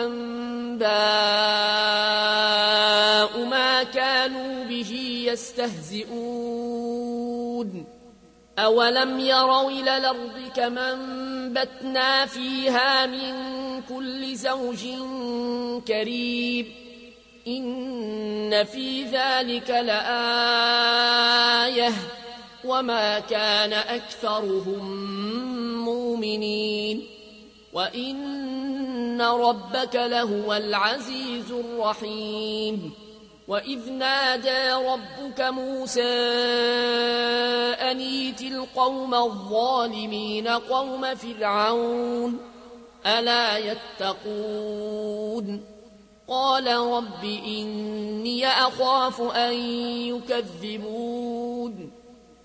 أنباء ما كانوا به يستهزئون. أولم يروا إلى الأرض كما انبتنا فيها من كل زوج كريم إن في ذلك لآية. وما كان أكثرهم مؤمنين. وإن ربك لهو العزيز الرحيم وإذ نادى ربك موسى أنيت القوم الظالمين قوم فرعون ألا يتقون قال رب إني أخاف أن يكذبون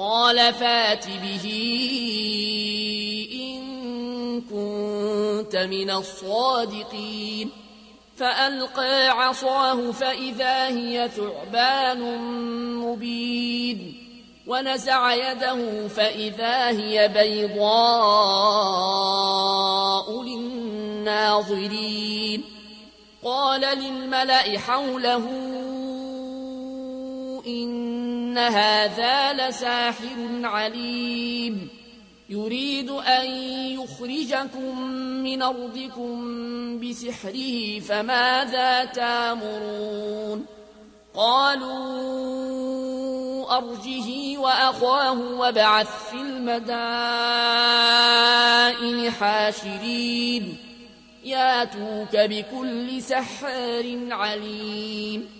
قال فات به إن كنت من الصادقين فألقى عصاه فإذا هي ثعبان مبين ونزع يده فإذا هي بيضاء للناظرين قال للملأ حوله إن هذا لساحر عليم. يريد أن يخرجكم من أرضكم بسحره فماذا تامرون؟ قالوا أرجه وأخاه وابعث في المدائن حاشرين. ياتوك بكل سحار عليم.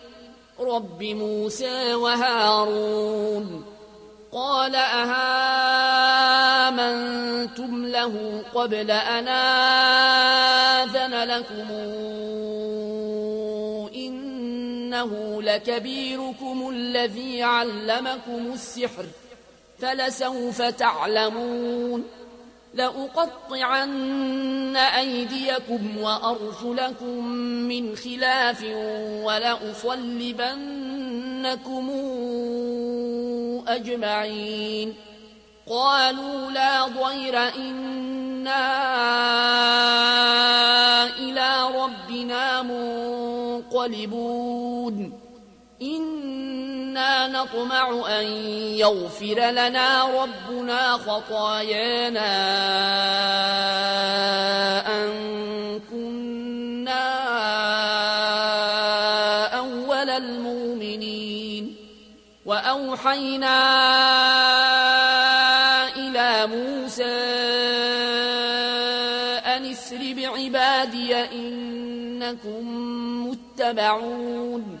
رب موسى وهارون قال أهامنتم له قبل أن آذن لكم؟ إنه لكبيركم الذي علمكم السحر فلسوف تعلمون؟ لأقطعن أيديكم وأرجلكم من خلاف ولأصلبنكم أجمعين. قالوا لا ضير إنا إلى ربنا منقلبون. نطمع أن يغفر لنا ربنا خطايانا أن كنا أول المؤمنين وأوحينا إلى موسى أن اسر بعبادي إنكم متبعون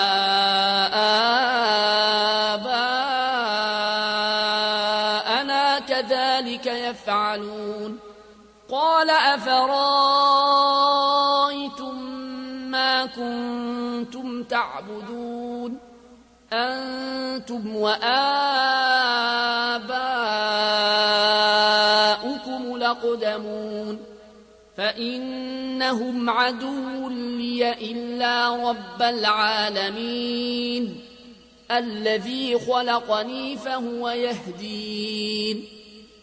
قال أفرايتم ما كنتم تعبدون؟ أنتم وآباؤكم لقدمون فإنهم عدو لي إلا رب العالمين الذي خلقني فهو يهدين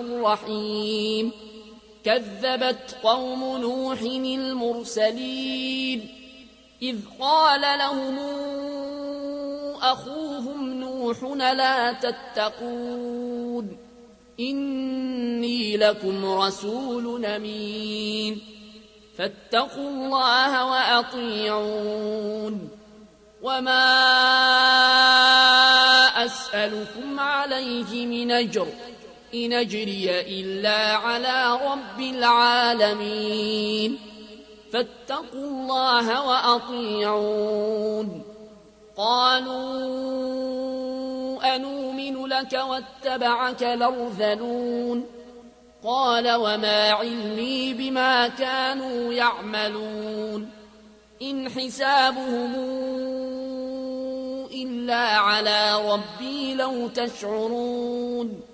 الرحيم. كذبت قوم نوح المرسلين. إذ قال لهم أخوهم نوح لا تتقون. إني لكم رسول أمين. فاتقوا الله وأطيعون. وما أسألكم عليه من أجر. إن أجري إلا على رب العالمين. فاتقوا الله وأطيعون. قالوا أنؤمن لك واتبعك الأرذلون. قال وما علمي بما كانوا يعملون. إن حسابهم إلا على ربي لو تشعرون.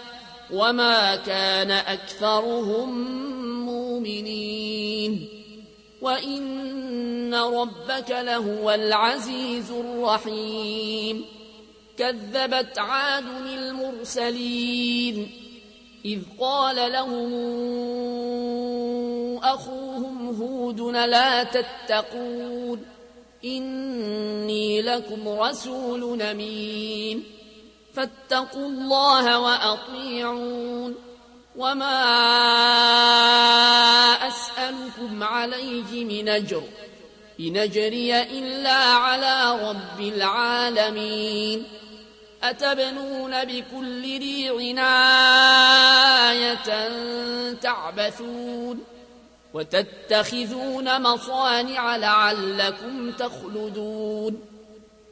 وما كان أكثرهم مؤمنين وإن ربك لهو العزيز الرحيم كذبت عاد المرسلين إذ قال لهم أخوهم هود لا تتقون إني لكم رسول أمين فاتقوا الله وأطيعون. وما أسألكم عليه من أجر إن أجري إلا على رب العالمين. أتبنون بكل ريع آية تعبثون. وتتخذون مصانع لعلكم تخلدون.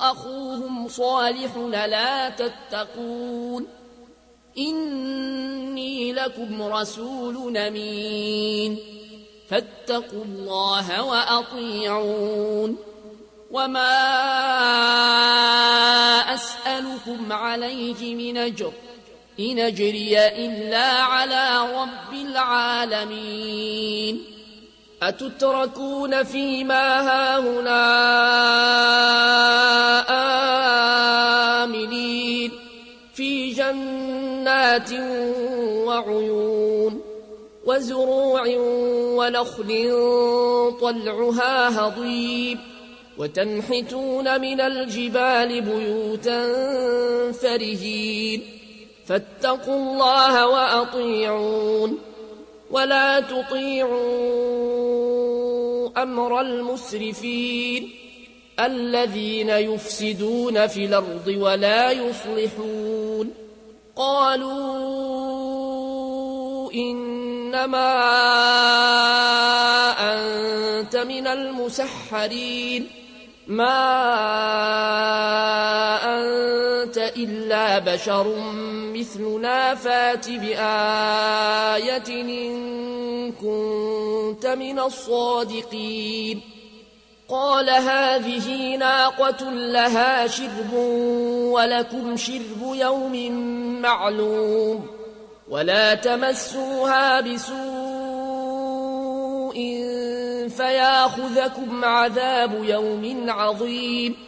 أخوهم صالح لا تتقون إني لكم رسول أمين فاتقوا الله وأطيعون وما أسألكم عليه من أجر إن أجري إلا على رب العالمين أتتركون فيما هاهنا آمنين في جنات وعيون وزروع ونخل طلعها هضيب وتنحتون من الجبال بيوتا فرهين فاتقوا الله وأطيعون ولا تطيعوا أمر المسرفين الذين يفسدون في الأرض ولا يصلحون قالوا إنما أنت من المسحرين ما أنت إلا بشر مثلنا فات بآية إن كنت من الصادقين. قال هذه ناقة لها شرب ولكم شرب يوم معلوم ولا تمسوها بسوء فياخذكم عذاب يوم عظيم.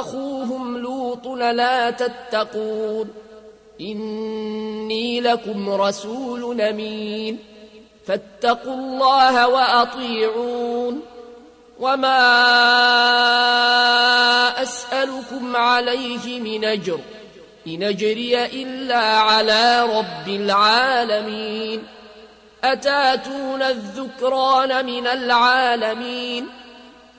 أخوهم لوط لا تتقون. إني لكم رسول أمين. فاتقوا الله وأطيعون. وما أسألكم عليه من أجر. إن أجري إلا على رب العالمين. أتاتون الذكران من العالمين.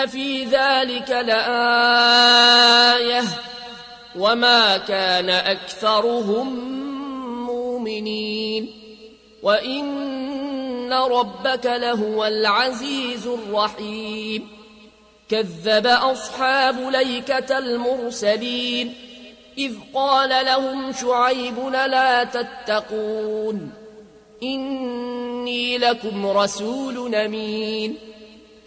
إن في ذلك لآية وما كان أكثرهم مؤمنين. وإن ربك لهو العزيز الرحيم. كذب أصحاب ليكة المرسلين. إذ قال لهم شعيب لا تتقون. إني لكم رسول أمين.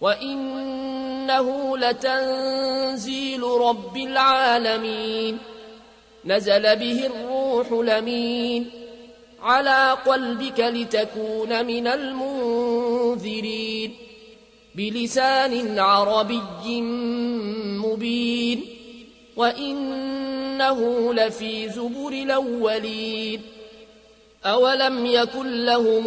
وإنه لتنزيل رب العالمين نزل به الروح لمين على قلبك لتكون من المنذرين بلسان عربي مبين وإنه لفي زبر الأولين أولم يكن لهم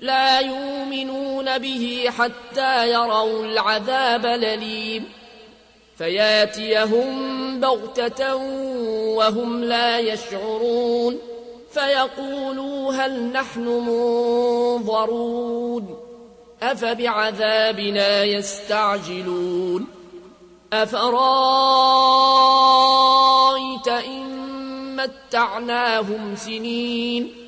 لا يؤمنون به حتى يروا العذاب لليم فياتيهم بغتة وهم لا يشعرون. فيقولوا هل نحن منظرون؟ أفبعذابنا يستعجلون؟ أفرأيت إن متعناهم سنين؟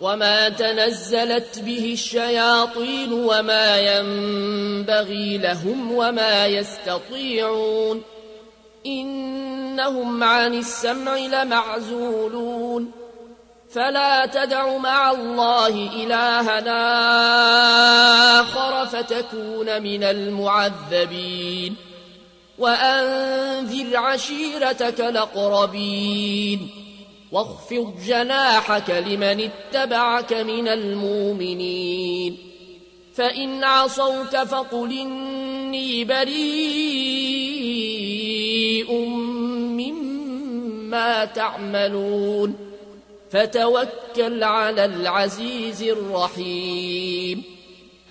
وما تنزلت به الشياطين وما ينبغي لهم وما يستطيعون إنهم عن السمع لمعزولون فلا تدع مع الله إلهنا آخر فتكون من المعذبين وأنذر عشيرتك الأقربين واخفض جناحك لمن اتبعك من المؤمنين. فإن عصوك فقل إني بريء مما تعملون. فتوكل على العزيز الرحيم.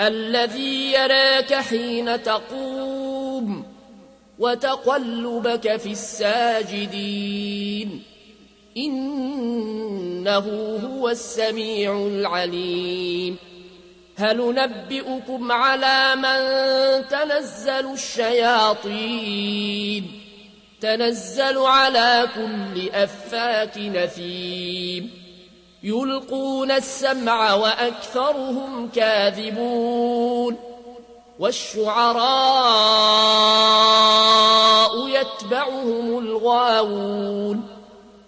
الذي يراك حين تقوم وتقلبك في الساجدين. إنه هو السميع العليم. هل نبئكم على من تنزل الشياطين. تنزل على كل أفاك نثيم. يلقون السمع وأكثرهم كاذبون. والشعراء يتبعهم الغاوون.